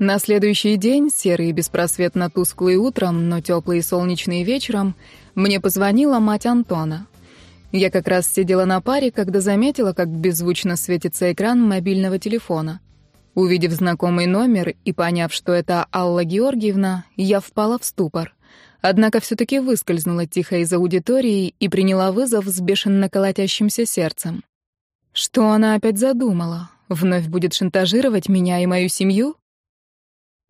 На следующий день, серый и беспросветно тусклый утром, но теплый и солнечный вечером, мне позвонила мать Антона. Я как раз сидела на паре, когда заметила, как беззвучно светится экран мобильного телефона. Увидев знакомый номер и поняв, что это Алла Георгиевна, я впала в ступор. Однако все-таки выскользнула тихо из аудитории и приняла вызов с бешено колотящимся сердцем. Что она опять задумала? Вновь будет шантажировать меня и мою семью?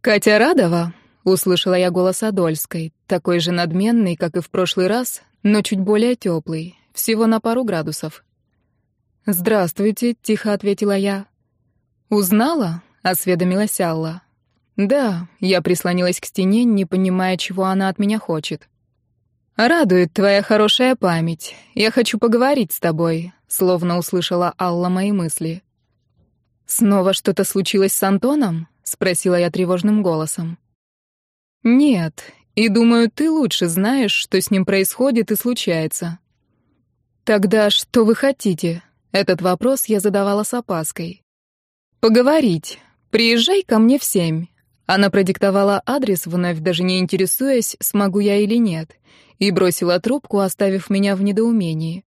«Катя Радова?» — услышала я голос Адольской, такой же надменный, как и в прошлый раз, но чуть более теплый, всего на пару градусов. «Здравствуйте», — тихо ответила я. «Узнала?» — осведомилась Алла. «Да», — я прислонилась к стене, не понимая, чего она от меня хочет. «Радует твоя хорошая память. Я хочу поговорить с тобой», — словно услышала Алла мои мысли. «Снова что-то случилось с Антоном?» — спросила я тревожным голосом. «Нет, и думаю, ты лучше знаешь, что с ним происходит и случается». «Тогда что вы хотите?» Этот вопрос я задавала с опаской. «Поговорить. Приезжай ко мне в семь». Она продиктовала адрес, вновь даже не интересуясь, смогу я или нет, и бросила трубку, оставив меня в недоумении.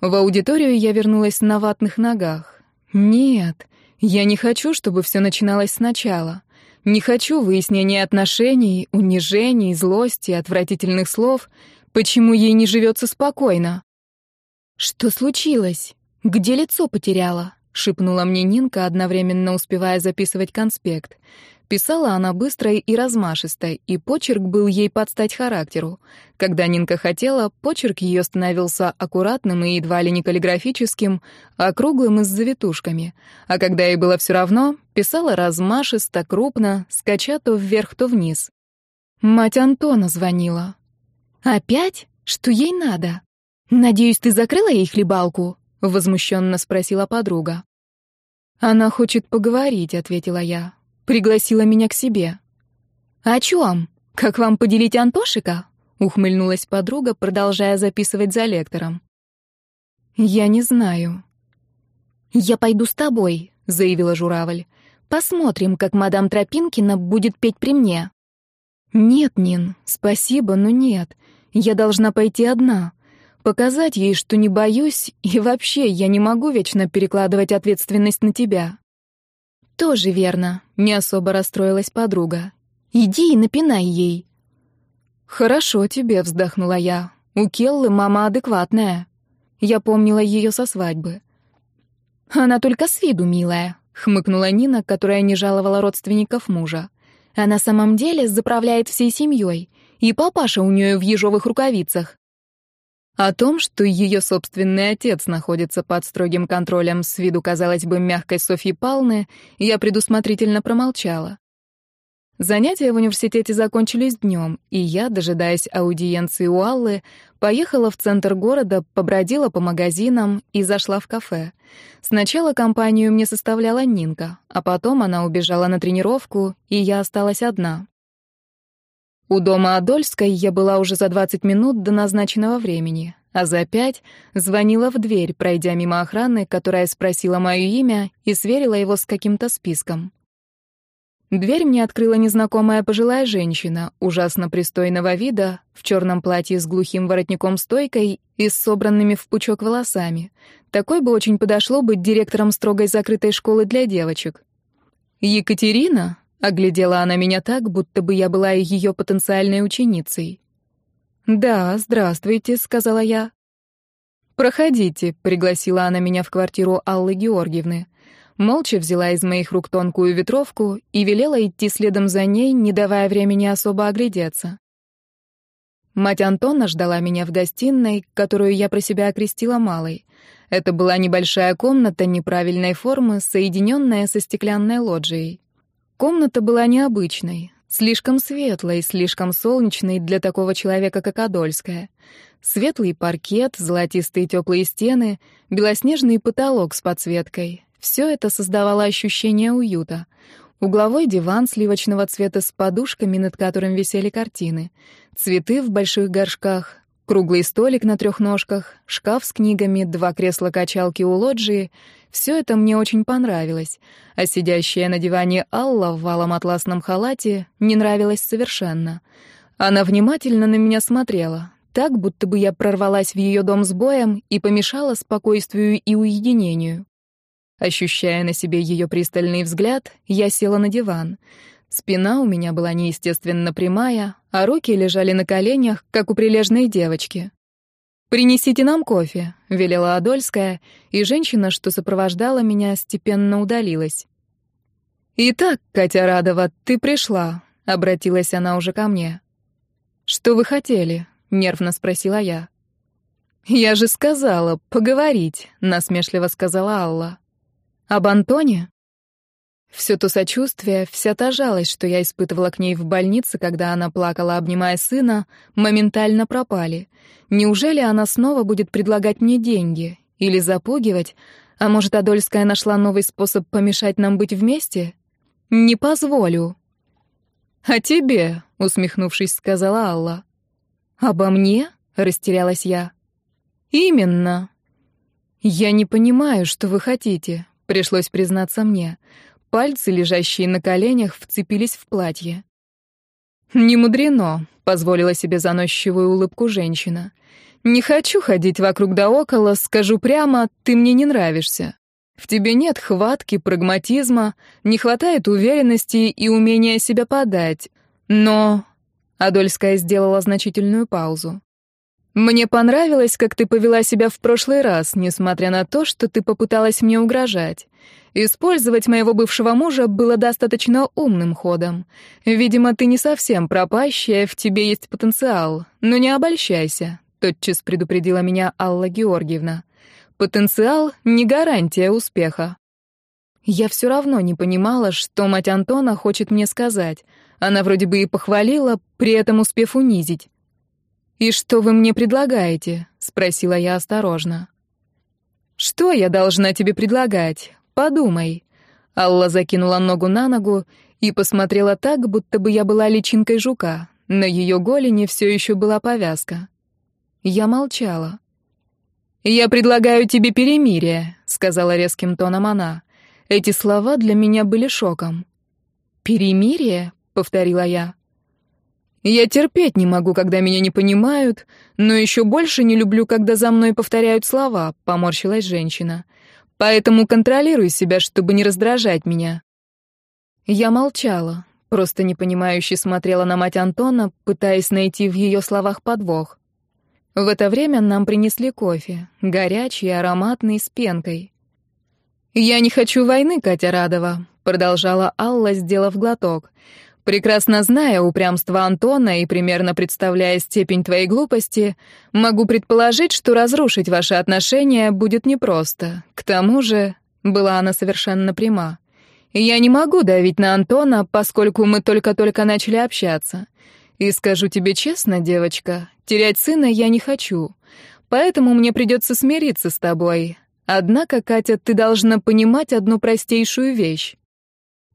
В аудиторию я вернулась на ватных ногах. «Нет, я не хочу, чтобы все начиналось сначала. Не хочу выяснения отношений, унижений, злости, отвратительных слов. Почему ей не живется спокойно? Что случилось? Где лицо потеряла? шипнула мне Нинка, одновременно успевая записывать конспект. Писала она быстро и размашисто, и почерк был ей под стать характеру. Когда Нинка хотела, почерк ее становился аккуратным и едва ли не каллиграфическим, округлым и с завитушками. А когда ей было все равно, писала размашисто, крупно, скача то вверх, то вниз. Мать Антона звонила. «Опять? Что ей надо? Надеюсь, ты закрыла ей хлебалку?» — возмущенно спросила подруга. «Она хочет поговорить», — ответила я. Пригласила меня к себе. «О чем? Как вам поделить Антошика?» — ухмыльнулась подруга, продолжая записывать за лектором. «Я не знаю». «Я пойду с тобой», — заявила журавль. «Посмотрим, как мадам Тропинкина будет петь при мне». «Нет, Нин, спасибо, но нет. Я должна пойти одна. Показать ей, что не боюсь, и вообще я не могу вечно перекладывать ответственность на тебя». «Тоже верно», — не особо расстроилась подруга. «Иди и напинай ей». «Хорошо тебе», — вздохнула я. «У Келлы мама адекватная». Я помнила ее со свадьбы. «Она только с виду милая», — хмыкнула Нина, которая не жаловала родственников мужа. «А на самом деле заправляет всей семьей, и папаша у нее в ежовых рукавицах. О том, что ее собственный отец находится под строгим контролем с виду, казалось бы, мягкой Софьи Палны, я предусмотрительно промолчала. Занятия в университете закончились днем, и я, дожидаясь аудиенции у Аллы, поехала в центр города, побродила по магазинам и зашла в кафе. Сначала компанию мне составляла Нинка, а потом она убежала на тренировку, и я осталась одна. У дома Адольской я была уже за 20 минут до назначенного времени, а за пять звонила в дверь, пройдя мимо охраны, которая спросила мое имя и сверила его с каким-то списком. Дверь мне открыла незнакомая пожилая женщина, ужасно пристойного вида, в черном платье с глухим воротником-стойкой и с собранными в пучок волосами. Такой бы очень подошло быть директором строгой закрытой школы для девочек. «Екатерина?» Оглядела она меня так, будто бы я была ее потенциальной ученицей. «Да, здравствуйте», — сказала я. «Проходите», — пригласила она меня в квартиру Аллы Георгиевны. Молча взяла из моих рук тонкую ветровку и велела идти следом за ней, не давая времени особо оглядеться. Мать Антона ждала меня в гостиной, которую я про себя окрестила малой. Это была небольшая комната неправильной формы, соединенная со стеклянной лоджией. Комната была необычной, слишком светлой, слишком солнечной для такого человека, как Адольская. Светлый паркет, золотистые теплые стены, белоснежный потолок с подсветкой. Все это создавало ощущение уюта. Угловой диван сливочного цвета с подушками, над которым висели картины. Цветы в больших горшках. Круглый столик на трех ножках, шкаф с книгами, два кресла-качалки у лоджии — все это мне очень понравилось, а сидящая на диване Алла в валом атласном халате не нравилась совершенно. Она внимательно на меня смотрела, так, будто бы я прорвалась в ее дом с боем и помешала спокойствию и уединению. Ощущая на себе ее пристальный взгляд, я села на диван. Спина у меня была неестественно прямая, а руки лежали на коленях, как у прилежной девочки. «Принесите нам кофе», — велела Адольская, и женщина, что сопровождала меня, степенно удалилась. «Итак, Катя Радова, ты пришла», — обратилась она уже ко мне. «Что вы хотели?» — нервно спросила я. «Я же сказала, поговорить», — насмешливо сказала Алла. «Об Антоне?» Все то сочувствие, вся та жалость, что я испытывала к ней в больнице, когда она плакала, обнимая сына, моментально пропали. Неужели она снова будет предлагать мне деньги? Или запугивать? А может, Адольская нашла новый способ помешать нам быть вместе? Не позволю. «А тебе?» — усмехнувшись, сказала Алла. «Обо мне?» — растерялась я. «Именно». «Я не понимаю, что вы хотите», — пришлось признаться мне. Пальцы, лежащие на коленях, вцепились в платье. «Не мудрено», — позволила себе заносчивую улыбку женщина. «Не хочу ходить вокруг да около, скажу прямо, ты мне не нравишься. В тебе нет хватки, прагматизма, не хватает уверенности и умения себя подать. Но Адольская сделала значительную паузу. «Мне понравилось, как ты повела себя в прошлый раз, несмотря на то, что ты попыталась мне угрожать. Использовать моего бывшего мужа было достаточно умным ходом. Видимо, ты не совсем пропащая, в тебе есть потенциал. Но не обольщайся», — тотчас предупредила меня Алла Георгиевна. «Потенциал — не гарантия успеха». Я все равно не понимала, что мать Антона хочет мне сказать. Она вроде бы и похвалила, при этом успев унизить. «И что вы мне предлагаете?» — спросила я осторожно. «Что я должна тебе предлагать? Подумай». Алла закинула ногу на ногу и посмотрела так, будто бы я была личинкой жука. На ее голени все еще была повязка. Я молчала. «Я предлагаю тебе перемирие», — сказала резким тоном она. Эти слова для меня были шоком. «Перемирие?» — повторила я. «Я терпеть не могу, когда меня не понимают, но еще больше не люблю, когда за мной повторяют слова», — поморщилась женщина. «Поэтому контролируй себя, чтобы не раздражать меня». Я молчала, просто непонимающе смотрела на мать Антона, пытаясь найти в ее словах подвох. В это время нам принесли кофе, горячий, ароматный, с пенкой. «Я не хочу войны, Катя Радова», — продолжала Алла, сделав глоток. «Прекрасно зная упрямство Антона и примерно представляя степень твоей глупости, могу предположить, что разрушить ваши отношения будет непросто. К тому же...» — была она совершенно пряма. «Я не могу давить на Антона, поскольку мы только-только начали общаться. И скажу тебе честно, девочка, терять сына я не хочу. Поэтому мне придется смириться с тобой, Однако, Катя, ты должна понимать одну простейшую вещь.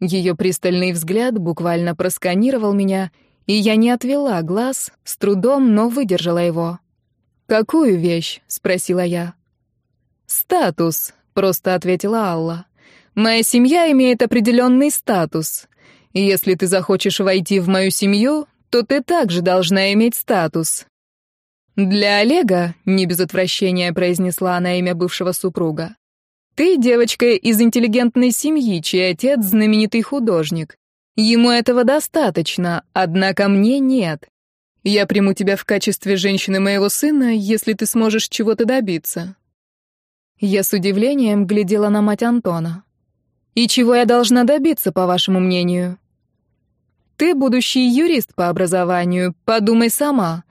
Ее пристальный взгляд буквально просканировал меня, и я не отвела глаз, с трудом, но выдержала его. «Какую вещь?» — спросила я. «Статус», — просто ответила Алла. «Моя семья имеет определенный статус. Если ты захочешь войти в мою семью, то ты также должна иметь статус. «Для Олега», — не без отвращения произнесла она имя бывшего супруга, «ты девочка из интеллигентной семьи, чей отец — знаменитый художник. Ему этого достаточно, однако мне нет. Я приму тебя в качестве женщины моего сына, если ты сможешь чего-то добиться». Я с удивлением глядела на мать Антона. «И чего я должна добиться, по вашему мнению?» «Ты будущий юрист по образованию, подумай сама.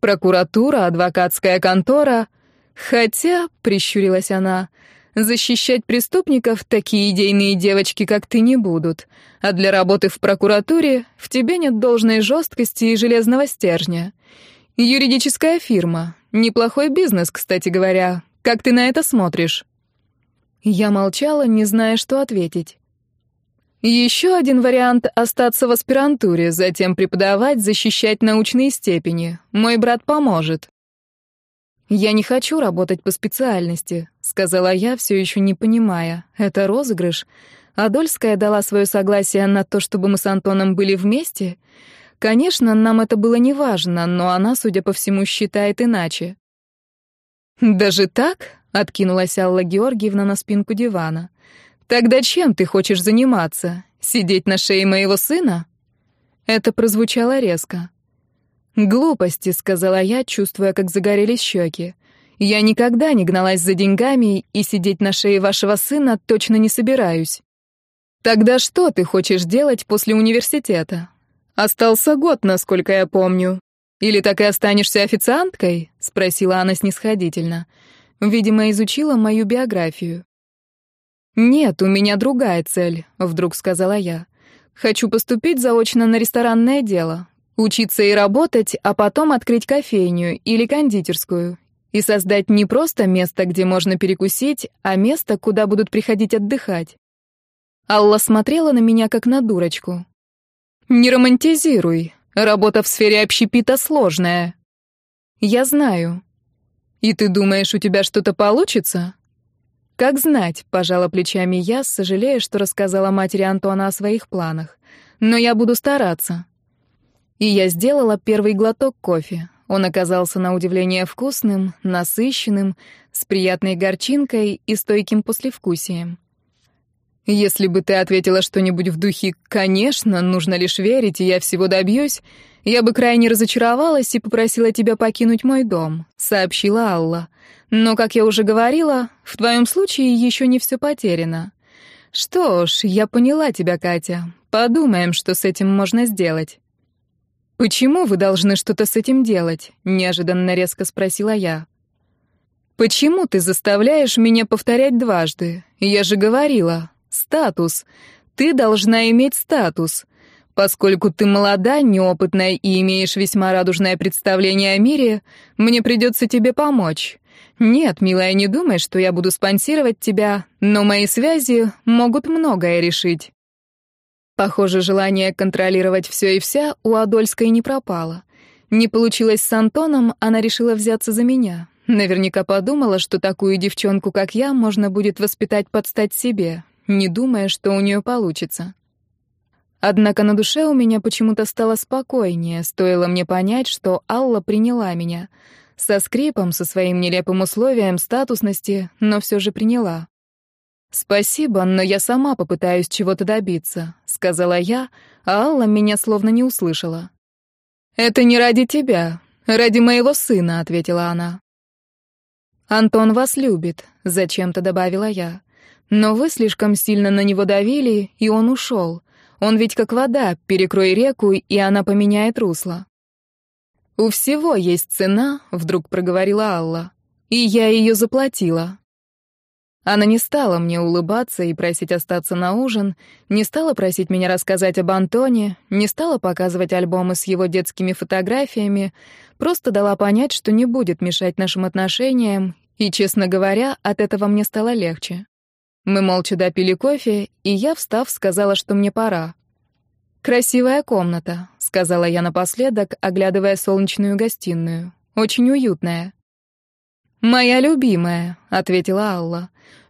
Прокуратура, адвокатская контора. Хотя, прищурилась она, защищать преступников такие идейные девочки, как ты, не будут. А для работы в прокуратуре в тебе нет должной жесткости и железного стержня. Юридическая фирма. Неплохой бизнес, кстати говоря. Как ты на это смотришь? Я молчала, не зная, что ответить. Еще один вариант — остаться в аспирантуре, затем преподавать, защищать научные степени. Мой брат поможет. «Я не хочу работать по специальности», — сказала я, все еще не понимая. «Это розыгрыш? Адольская дала свое согласие на то, чтобы мы с Антоном были вместе? Конечно, нам это было не важно, но она, судя по всему, считает иначе». «Даже так?» — откинулась Алла Георгиевна на спинку дивана. «Тогда чем ты хочешь заниматься? Сидеть на шее моего сына?» Это прозвучало резко. «Глупости», — сказала я, чувствуя, как загорелись щеки. «Я никогда не гналась за деньгами и сидеть на шее вашего сына точно не собираюсь». «Тогда что ты хочешь делать после университета?» «Остался год, насколько я помню. Или так и останешься официанткой?» — спросила она снисходительно. Видимо, изучила мою биографию. «Нет, у меня другая цель», — вдруг сказала я. «Хочу поступить заочно на ресторанное дело. Учиться и работать, а потом открыть кофейню или кондитерскую. И создать не просто место, где можно перекусить, а место, куда будут приходить отдыхать. Алла смотрела на меня как на дурочку. «Не романтизируй. Работа в сфере общепита сложная». «Я знаю». «И ты думаешь, у тебя что-то получится?» «Как знать», — пожала плечами я, сожалея, что рассказала матери Антона о своих планах. «Но я буду стараться». И я сделала первый глоток кофе. Он оказался на удивление вкусным, насыщенным, с приятной горчинкой и стойким послевкусием. Если бы ты ответила что-нибудь в духе «конечно, нужно лишь верить, и я всего добьюсь», я бы крайне разочаровалась и попросила тебя покинуть мой дом», — сообщила Алла. «Но, как я уже говорила, в твоем случае еще не все потеряно». «Что ж, я поняла тебя, Катя. Подумаем, что с этим можно сделать». «Почему вы должны что-то с этим делать?» — неожиданно резко спросила я. «Почему ты заставляешь меня повторять дважды? Я же говорила. Статус. Ты должна иметь статус. Поскольку ты молода, неопытная и имеешь весьма радужное представление о мире, мне придется тебе помочь. Нет, милая, не думай, что я буду спонсировать тебя, но мои связи могут многое решить. Похоже, желание контролировать все и вся у Адольской не пропало. Не получилось с Антоном, она решила взяться за меня. Наверняка подумала, что такую девчонку, как я, можно будет воспитать под стать себе, не думая, что у нее получится. Однако на душе у меня почему-то стало спокойнее, стоило мне понять, что Алла приняла меня. Со скрипом, со своим нелепым условием статусности, но все же приняла. «Спасибо, но я сама попытаюсь чего-то добиться», — сказала я, а Алла меня словно не услышала. «Это не ради тебя, ради моего сына», — ответила она. «Антон вас любит», — зачем-то добавила я. «Но вы слишком сильно на него давили, и он ушел. Он ведь как вода, перекрой реку, и она поменяет русло». «У всего есть цена», — вдруг проговорила Алла. «И я ее заплатила». Она не стала мне улыбаться и просить остаться на ужин, не стала просить меня рассказать об Антоне, не стала показывать альбомы с его детскими фотографиями, просто дала понять, что не будет мешать нашим отношениям, и, честно говоря, от этого мне стало легче. Мы молча допили кофе, и я, встав, сказала, что мне пора. «Красивая комната», — сказала я напоследок, оглядывая солнечную гостиную. «Очень уютная». «Моя любимая», — ответила Алла.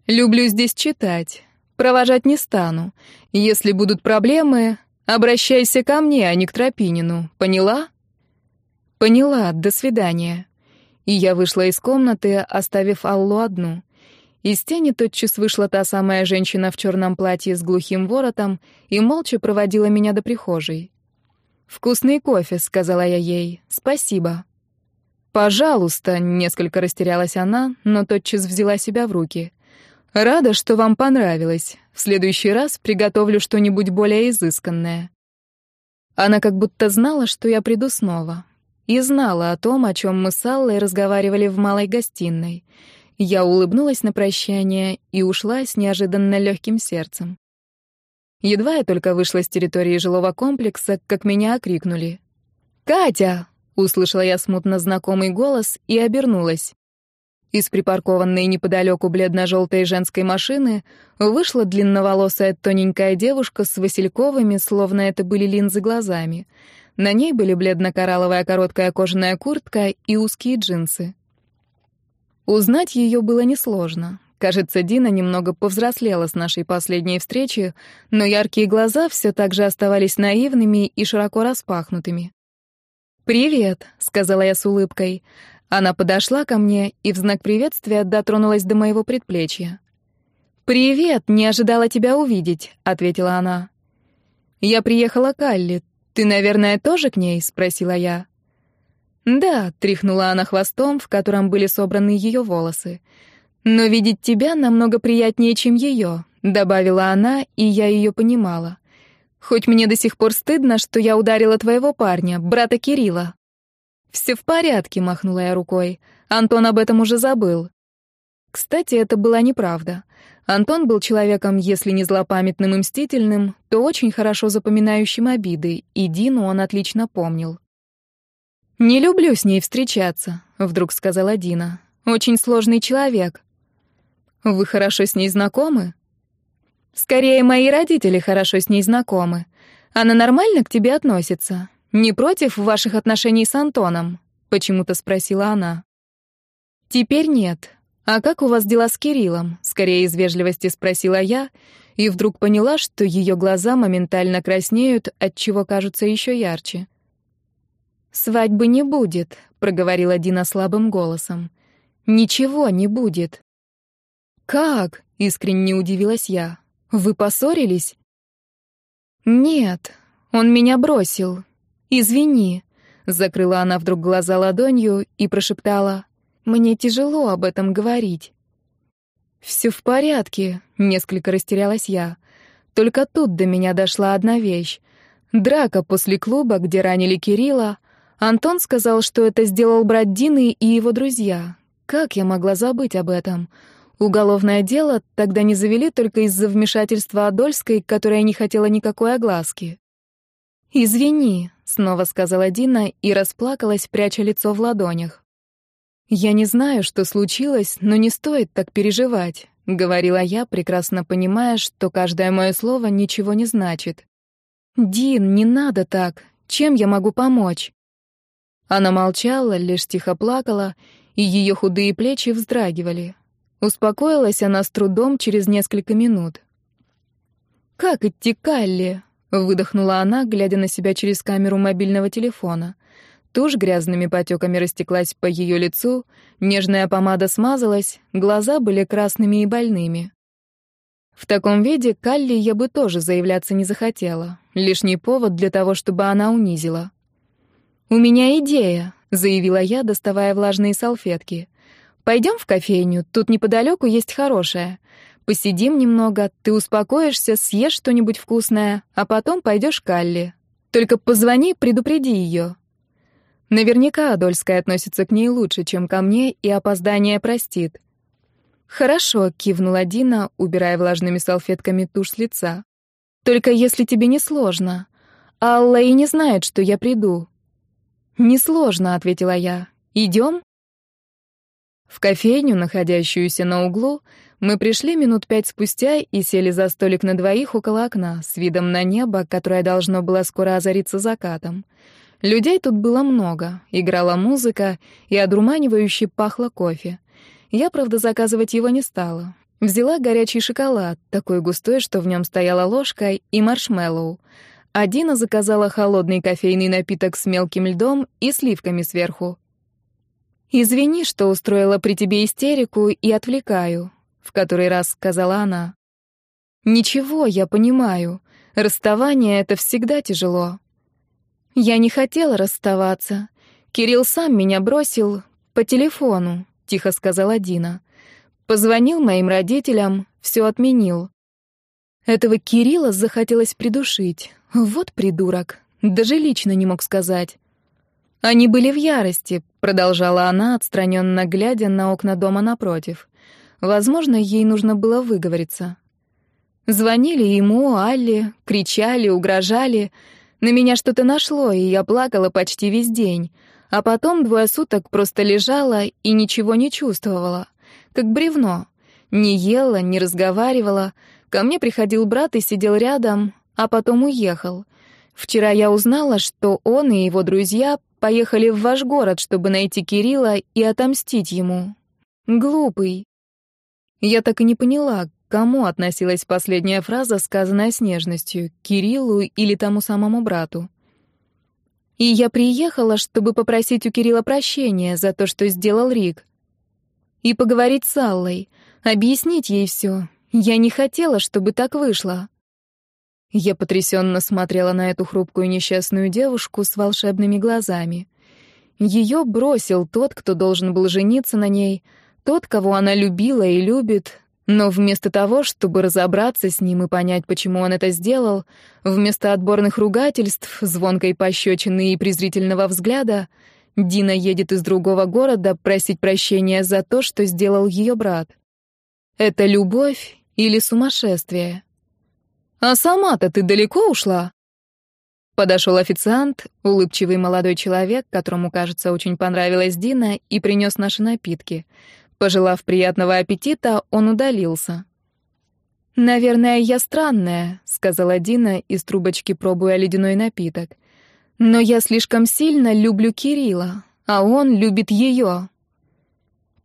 Люблю здесь читать. Провожать не стану. Если будут проблемы, обращайся ко мне, а не к Тропинину. Поняла? Поняла. До свидания. И я вышла из комнаты, оставив Аллу одну. Из тени тотчас вышла та самая женщина в черном платье с глухим воротом и молча проводила меня до прихожей. «Вкусный кофе», — сказала я ей. «Спасибо». «Пожалуйста», — несколько растерялась она, но тотчас взяла себя в руки. Рада, что вам понравилось. В следующий раз приготовлю что-нибудь более изысканное. Она как будто знала, что я приду снова. И знала о том, о чем мы с Аллой разговаривали в малой гостиной. Я улыбнулась на прощание и ушла с неожиданно легким сердцем. Едва я только вышла с территории жилого комплекса, как меня окрикнули. «Катя!» — услышала я смутно знакомый голос и обернулась. Из припаркованной неподалеку бледно-желтой женской машины вышла длинноволосая тоненькая девушка с васильковыми, словно это были линзы, глазами. На ней были бледно-коралловая короткая кожаная куртка и узкие джинсы. Узнать ее было несложно. Кажется, Дина немного повзрослела с нашей последней встречи, но яркие глаза все так же оставались наивными и широко распахнутыми. «Привет», — сказала я с улыбкой. Она подошла ко мне и в знак приветствия дотронулась до моего предплечья. «Привет, не ожидала тебя увидеть», — ответила она. «Я приехала к Алле. Ты, наверное, тоже к ней?» — спросила я. «Да», — тряхнула она хвостом, в котором были собраны ее волосы. «Но видеть тебя намного приятнее, чем ее», — добавила она, и я ее понимала. «Хоть мне до сих пор стыдно, что я ударила твоего парня, брата Кирилла». «Все в порядке», — махнула я рукой. Антон об этом уже забыл. Кстати, это была неправда. Антон был человеком, если не злопамятным и мстительным, то очень хорошо запоминающим обиды, и Дину он отлично помнил. «Не люблю с ней встречаться», — вдруг сказала Дина. «Очень сложный человек». «Вы хорошо с ней знакомы?» «Скорее, мои родители хорошо с ней знакомы. Она нормально к тебе относится? Не против ваших отношений с Антоном?» — почему-то спросила она. «Теперь нет. А как у вас дела с Кириллом?» — скорее из вежливости спросила я, и вдруг поняла, что ее глаза моментально краснеют, отчего кажутся еще ярче. «Свадьбы не будет», — проговорила Дина слабым голосом. «Ничего не будет». «Как?» — искренне удивилась я. «Вы поссорились?» «Нет, он меня бросил. Извини», — закрыла она вдруг глаза ладонью и прошептала. «Мне тяжело об этом говорить». «Все в порядке», — несколько растерялась я. Только тут до меня дошла одна вещь. Драка после клуба, где ранили Кирилла, Антон сказал, что это сделал брат Дины и его друзья. Как я могла забыть об этом? Уголовное дело тогда не завели только из-за вмешательства Адольской, которая не хотела никакой огласки. «Извини», — снова сказала Дина и расплакалась, пряча лицо в ладонях. «Я не знаю, что случилось, но не стоит так переживать», — говорила я, прекрасно понимая, что каждое мое слово ничего не значит. «Дин, не надо так. Чем я могу помочь?» Она молчала, лишь тихо плакала, и ее худые плечи вздрагивали. Успокоилась она с трудом через несколько минут. «Как идти к Алле?» — выдохнула она, глядя на себя через камеру мобильного телефона. Тушь грязными потеками растеклась по ее лицу, нежная помада смазалась, глаза были красными и больными. В таком виде Калли я бы тоже заявляться не захотела. Лишний повод для того, чтобы она унизила. «У меня идея», — заявила я, доставая влажные салфетки. «Пойдем в кофейню, тут неподалеку есть хорошая. Посидим немного, ты успокоишься, съешь что-нибудь вкусное, а потом пойдешь к Алле. Только позвони, предупреди ее». Наверняка Адольская относится к ней лучше, чем ко мне, и опоздание простит. «Хорошо», — кивнула Дина, убирая влажными салфетками тушь с лица. «Только если тебе не сложно. Алла и не знает, что я приду. «Несложно», — ответила я. «Идем?» В кофейню, находящуюся на углу, мы пришли минут пять спустя и сели за столик на двоих около окна, с видом на небо, которое должно было скоро озариться закатом. Людей тут было много, играла музыка и одурманивающе пахло кофе. Я, правда, заказывать его не стала. Взяла горячий шоколад, такой густой, что в нем стояла ложка, и маршмеллоу — Адина заказала холодный кофейный напиток с мелким льдом и сливками сверху. «Извини, что устроила при тебе истерику и отвлекаю», — в который раз сказала она. «Ничего, я понимаю. Расставание — это всегда тяжело». «Я не хотела расставаться. Кирилл сам меня бросил по телефону», — тихо сказала Дина. «Позвонил моим родителям, все отменил. Этого Кирилла захотелось придушить. Вот придурок. Даже лично не мог сказать. Они были в ярости, продолжала она, отстраненно глядя на окна дома напротив. Возможно, ей нужно было выговориться. Звонили ему, Алле, кричали, угрожали. На меня что-то нашло, и я плакала почти весь день. А потом двое суток просто лежала и ничего не чувствовала. Как бревно. Не ела, не разговаривала. Ко мне приходил брат и сидел рядом, а потом уехал. Вчера я узнала, что он и его друзья поехали в ваш город, чтобы найти Кирилла и отомстить ему. Глупый. Я так и не поняла, к кому относилась последняя фраза, сказанная с нежностью, Кириллу или тому самому брату. И я приехала, чтобы попросить у Кирилла прощения за то, что сделал Рик. И поговорить с Аллой, объяснить ей все. Я не хотела, чтобы так вышло. Я потрясенно смотрела на эту хрупкую несчастную девушку с волшебными глазами. Ее бросил тот, кто должен был жениться на ней, тот, кого она любила и любит, но вместо того, чтобы разобраться с ним и понять, почему он это сделал, вместо отборных ругательств, звонкой пощечины и презрительного взгляда, Дина едет из другого города просить прощения за то, что сделал ее брат. Это любовь или сумасшествие? «А сама-то ты далеко ушла?» Подошел официант, улыбчивый молодой человек, которому, кажется, очень понравилась Дина, и принес наши напитки. Пожелав приятного аппетита, он удалился. «Наверное, я странная», — сказала Дина, из трубочки пробуя ледяной напиток. «Но я слишком сильно люблю Кирилла, а он любит ее».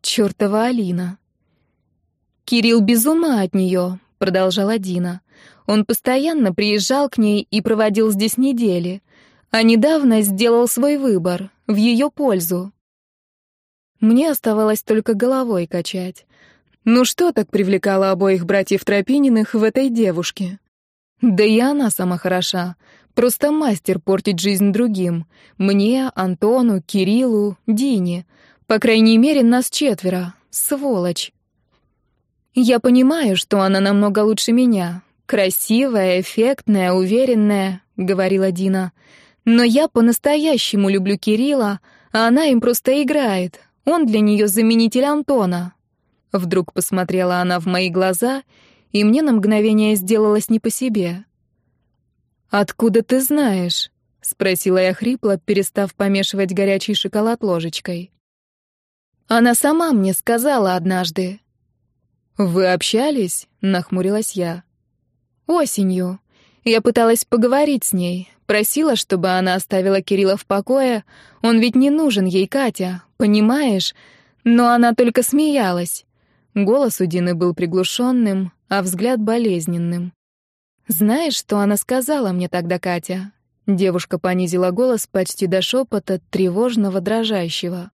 Чёртова Алина. «Кирилл без ума от нее», — продолжала Дина. Он постоянно приезжал к ней и проводил здесь недели, а недавно сделал свой выбор в ее пользу. Мне оставалось только головой качать. Ну что так привлекало обоих братьев Тропининых в этой девушке? Да и она сама хороша. Просто мастер портить жизнь другим. Мне, Антону, Кириллу, Дине. По крайней мере, нас четверо. Сволочь. Я понимаю, что она намного лучше меня, «Красивая, эффектная, уверенная», — говорила Дина. «Но я по-настоящему люблю Кирилла, а она им просто играет. Он для нее заменитель Антона». Вдруг посмотрела она в мои глаза, и мне на мгновение сделалось не по себе. «Откуда ты знаешь?» — спросила я хрипло, перестав помешивать горячий шоколад ложечкой. «Она сама мне сказала однажды». «Вы общались?» — нахмурилась я. Осенью. Я пыталась поговорить с ней, просила, чтобы она оставила Кирилла в покое. Он ведь не нужен ей, Катя, понимаешь? Но она только смеялась. Голос у Дины был приглушенным, а взгляд болезненным. Знаешь, что она сказала мне тогда, Катя? Девушка понизила голос почти до шепота, тревожного, дрожащего.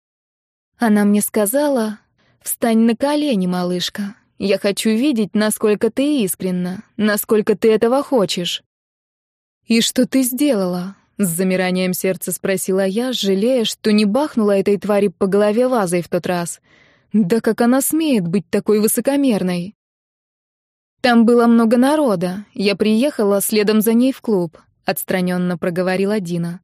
Она мне сказала: "Встань на колени, малышка. Я хочу видеть, насколько ты искренна, насколько ты этого хочешь». «И что ты сделала?» — с замиранием сердца спросила я, жалея, что не бахнула этой твари по голове вазой в тот раз. «Да как она смеет быть такой высокомерной?» «Там было много народа. Я приехала следом за ней в клуб», — отстраненно проговорила Дина.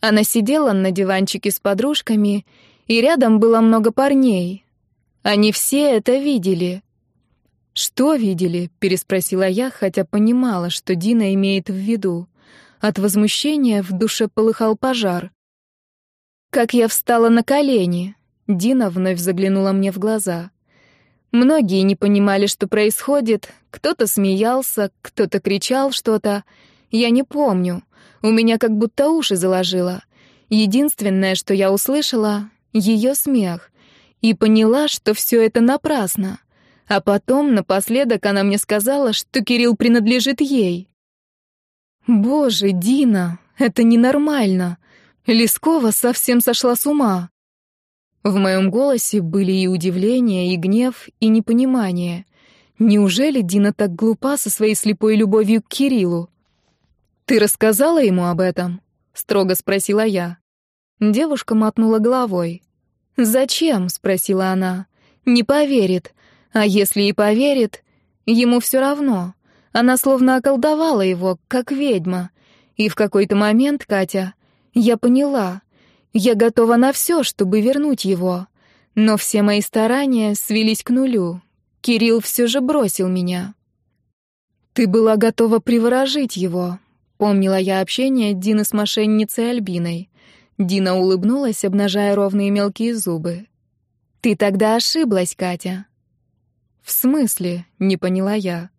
Она сидела на диванчике с подружками, и рядом было много парней. Они все это видели. «Что видели?» — переспросила я, хотя понимала, что Дина имеет в виду. От возмущения в душе полыхал пожар. «Как я встала на колени!» — Дина вновь заглянула мне в глаза. Многие не понимали, что происходит. Кто-то смеялся, кто-то кричал что-то. Я не помню. У меня как будто уши заложило. Единственное, что я услышала — ее смех. И поняла, что все это напрасно. А потом, напоследок, она мне сказала, что Кирилл принадлежит ей. Боже, Дина, это ненормально. Лескова совсем сошла с ума. В моем голосе были и удивление, и гнев, и непонимание. Неужели Дина так глупа со своей слепой любовью к Кириллу? «Ты рассказала ему об этом?» — строго спросила я. Девушка мотнула головой. «Зачем?» — спросила она. «Не поверит. А если и поверит, ему все равно. Она словно околдовала его, как ведьма. И в какой-то момент, Катя, я поняла, я готова на все, чтобы вернуть его. Но все мои старания свелись к нулю. Кирилл все же бросил меня. Ты была готова приворожить его. Помнила я общение Дины с мошенницей Альбиной. Дина улыбнулась, обнажая ровные мелкие зубы. Ты тогда ошиблась, Катя. «В смысле?» — не поняла я.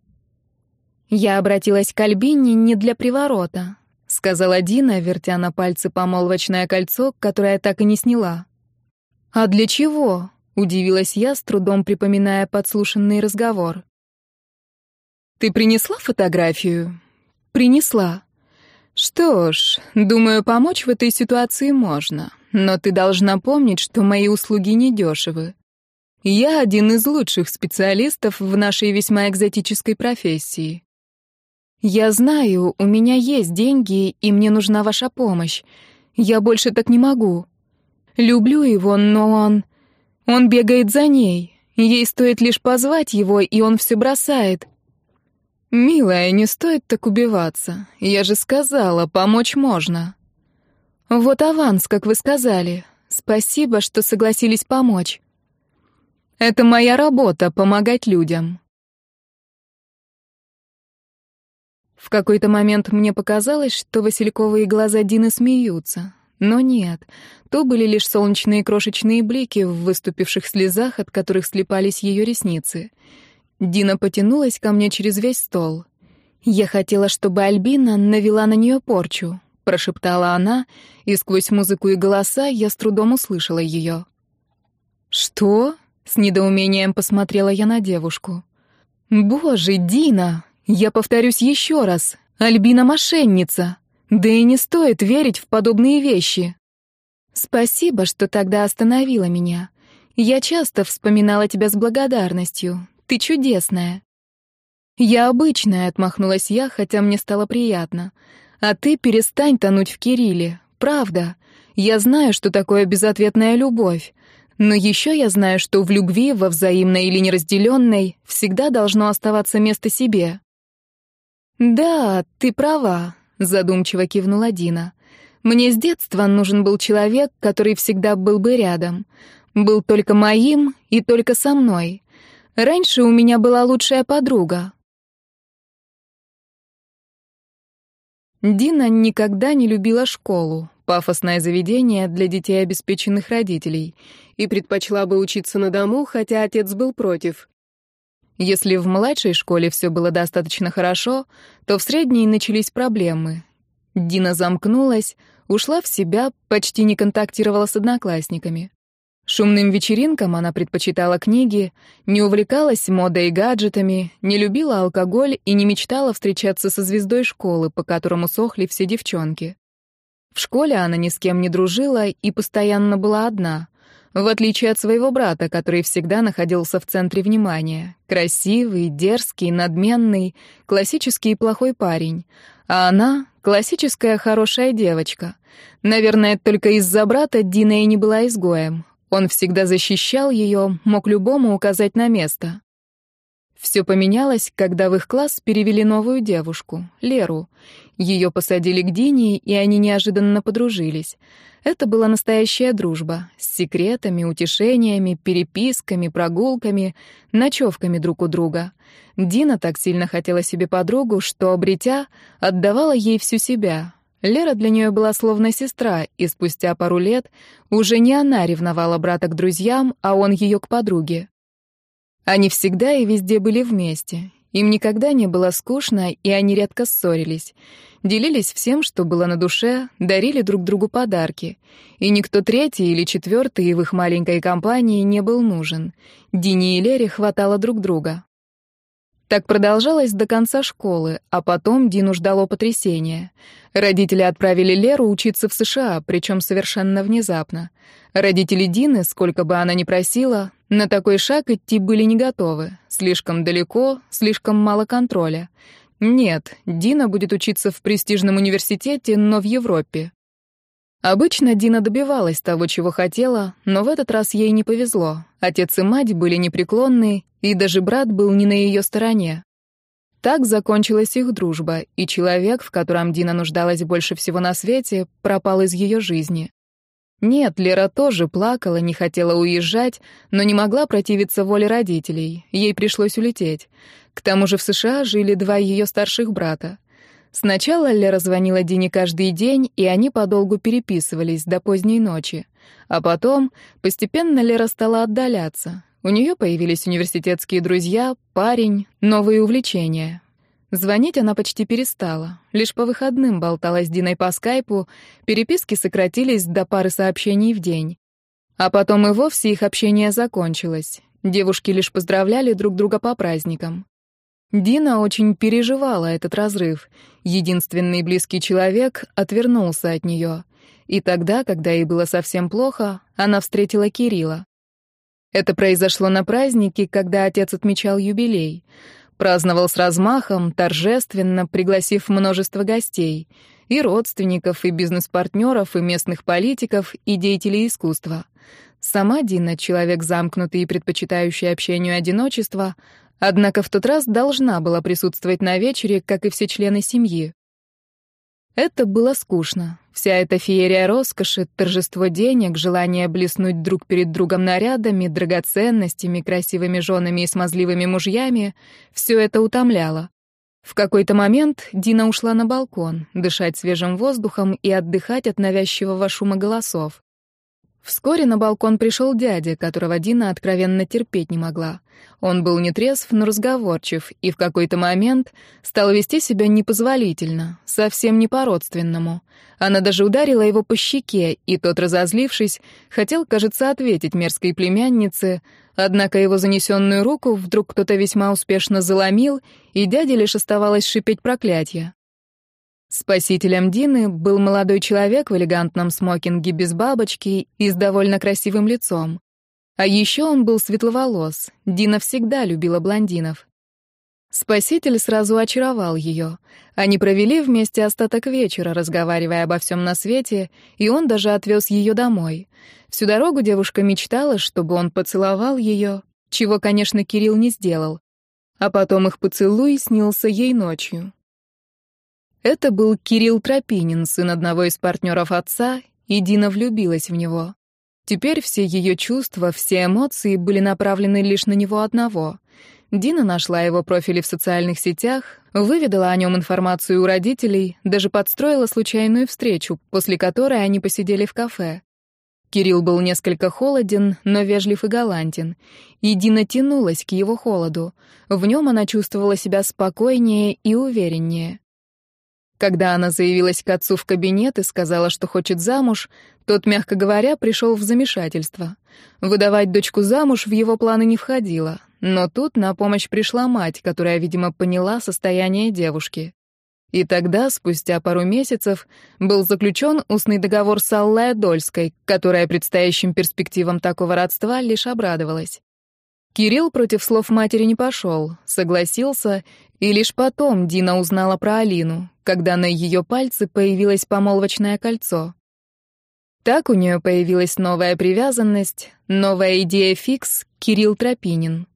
«Я обратилась к Альбине не для приворота», — сказала Дина, вертя на пальцы помолвочное кольцо, которое так и не сняла. «А для чего?» — Удивилась я, с трудом припоминая подслушанный разговор. «Ты принесла фотографию?» «Принесла». «Что ж, думаю, помочь в этой ситуации можно, но ты должна помнить, что мои услуги недешевы. Я один из лучших специалистов в нашей весьма экзотической профессии. Я знаю, у меня есть деньги, и мне нужна ваша помощь. Я больше так не могу. Люблю его, но он... Он бегает за ней. Ей стоит лишь позвать его, и он все бросает. «Милая, не стоит так убиваться. Я же сказала, помочь можно». «Вот аванс, как вы сказали. Спасибо, что согласились помочь». «Это моя работа — помогать людям». В какой-то момент мне показалось, что васильковые глаза Дины смеются. Но нет, то были лишь солнечные крошечные блики в выступивших слезах, от которых слепались ее ресницы. Дина потянулась ко мне через весь стол. «Я хотела, чтобы Альбина навела на нее порчу», — прошептала она, и сквозь музыку и голоса я с трудом услышала ее. «Что?» — с недоумением посмотрела я на девушку. «Боже, Дина!» Я повторюсь еще раз. Альбина мошенница. Да и не стоит верить в подобные вещи. Спасибо, что тогда остановила меня. Я часто вспоминала тебя с благодарностью. Ты чудесная. Я обычная, отмахнулась я, хотя мне стало приятно. А ты перестань тонуть в Кирилле. Правда. Я знаю, что такое безответная любовь. Но еще я знаю, что в любви, во взаимной или неразделенной, всегда должно оставаться место себе. «Да, ты права», — задумчиво кивнула Дина. «Мне с детства нужен был человек, который всегда был бы рядом. Был только моим и только со мной. Раньше у меня была лучшая подруга». Дина никогда не любила школу, пафосное заведение для детей обеспеченных родителей, и предпочла бы учиться на дому, хотя отец был против. Если в младшей школе все было достаточно хорошо, то в средней начались проблемы. Дина замкнулась, ушла в себя, почти не контактировала с одноклассниками. Шумным вечеринкам она предпочитала книги, не увлекалась модой и гаджетами, не любила алкоголь и не мечтала встречаться со звездой школы, по которому сохли все девчонки. В школе она ни с кем не дружила и постоянно была одна — в отличие от своего брата, который всегда находился в центре внимания. Красивый, дерзкий, надменный, классический плохой парень. А она — классическая хорошая девочка. Наверное, только из-за брата Дина и не была изгоем. Он всегда защищал ее, мог любому указать на место. Все поменялось, когда в их класс перевели новую девушку, Леру. Ее посадили к Дине, и они неожиданно подружились. Это была настоящая дружба, с секретами, утешениями, переписками, прогулками, ночевками друг у друга. Дина так сильно хотела себе подругу, что, обретя, отдавала ей всю себя. Лера для нее была словно сестра, и спустя пару лет уже не она ревновала брата к друзьям, а он ее к подруге. Они всегда и везде были вместе. Им никогда не было скучно, и они редко ссорились. Делились всем, что было на душе, дарили друг другу подарки. И никто третий или четвертый в их маленькой компании не был нужен. Дине и Лере хватало друг друга. Так продолжалось до конца школы, а потом Дину ждало потрясение. Родители отправили Леру учиться в США, причем совершенно внезапно. Родители Дины, сколько бы она ни просила, на такой шаг идти были не готовы. Слишком далеко, слишком мало контроля. Нет, Дина будет учиться в престижном университете, но в Европе. Обычно Дина добивалась того, чего хотела, но в этот раз ей не повезло. Отец и мать были непреклонны, и даже брат был не на ее стороне. Так закончилась их дружба, и человек, в котором Дина нуждалась больше всего на свете, пропал из ее жизни. Нет, Лера тоже плакала, не хотела уезжать, но не могла противиться воле родителей. Ей пришлось улететь. К тому же в США жили два ее старших брата. Сначала Лера звонила Дине каждый день, и они подолгу переписывались до поздней ночи. А потом постепенно Лера стала отдаляться. У нее появились университетские друзья, парень, новые увлечения. Звонить она почти перестала. Лишь по выходным болтала с Диной по скайпу, переписки сократились до пары сообщений в день. А потом и вовсе их общение закончилось. Девушки лишь поздравляли друг друга по праздникам. Дина очень переживала этот разрыв. Единственный близкий человек отвернулся от нее. И тогда, когда ей было совсем плохо, она встретила Кирилла. Это произошло на празднике, когда отец отмечал юбилей. Праздновал с размахом, торжественно, пригласив множество гостей. И родственников, и бизнес-партнеров, и местных политиков, и деятелей искусства. Сама Дина, человек замкнутый и предпочитающий общению одиночества, однако в тот раз должна была присутствовать на вечере, как и все члены семьи. Это было скучно. Вся эта феерия роскоши, торжество денег, желание блеснуть друг перед другом нарядами, драгоценностями, красивыми женами и смазливыми мужьями — все это утомляло. В какой-то момент Дина ушла на балкон, дышать свежим воздухом и отдыхать от навязчивого шума голосов. Вскоре на балкон пришел дядя, которого Дина откровенно терпеть не могла. Он был не трезв, но разговорчив, и в какой-то момент стал вести себя непозволительно, совсем не по-родственному. Она даже ударила его по щеке, и тот, разозлившись, хотел, кажется, ответить мерзкой племяннице, однако его занесенную руку вдруг кто-то весьма успешно заломил, и дяде лишь оставалось шипеть проклятие. Спасителем Дины был молодой человек в элегантном смокинге без бабочки и с довольно красивым лицом. А еще он был светловолос. Дина всегда любила блондинов. Спаситель сразу очаровал ее. Они провели вместе остаток вечера, разговаривая обо всем на свете, и он даже отвез ее домой. Всю дорогу девушка мечтала, чтобы он поцеловал ее, чего, конечно, Кирилл не сделал. А потом их поцелуй снился ей ночью. Это был Кирилл Тропинин, сын одного из партнеров отца, и Дина влюбилась в него. Теперь все ее чувства, все эмоции были направлены лишь на него одного. Дина нашла его профили в социальных сетях, выведала о нем информацию у родителей, даже подстроила случайную встречу, после которой они посидели в кафе. Кирилл был несколько холоден, но вежлив и галантен. И Дина тянулась к его холоду. В нем она чувствовала себя спокойнее и увереннее. Когда она заявилась к отцу в кабинет и сказала, что хочет замуж, тот, мягко говоря, пришел в замешательство. Выдавать дочку замуж в его планы не входило, но тут на помощь пришла мать, которая, видимо, поняла состояние девушки. И тогда, спустя пару месяцев, был заключен устный договор с Аллой Адольской, которая предстоящим перспективам такого родства лишь обрадовалась. Кирилл против слов матери не пошел, согласился, и лишь потом Дина узнала про Алину, когда на ее пальце появилось помолвочное кольцо. Так у нее появилась новая привязанность, новая идея фикс Кирилл Тропинин.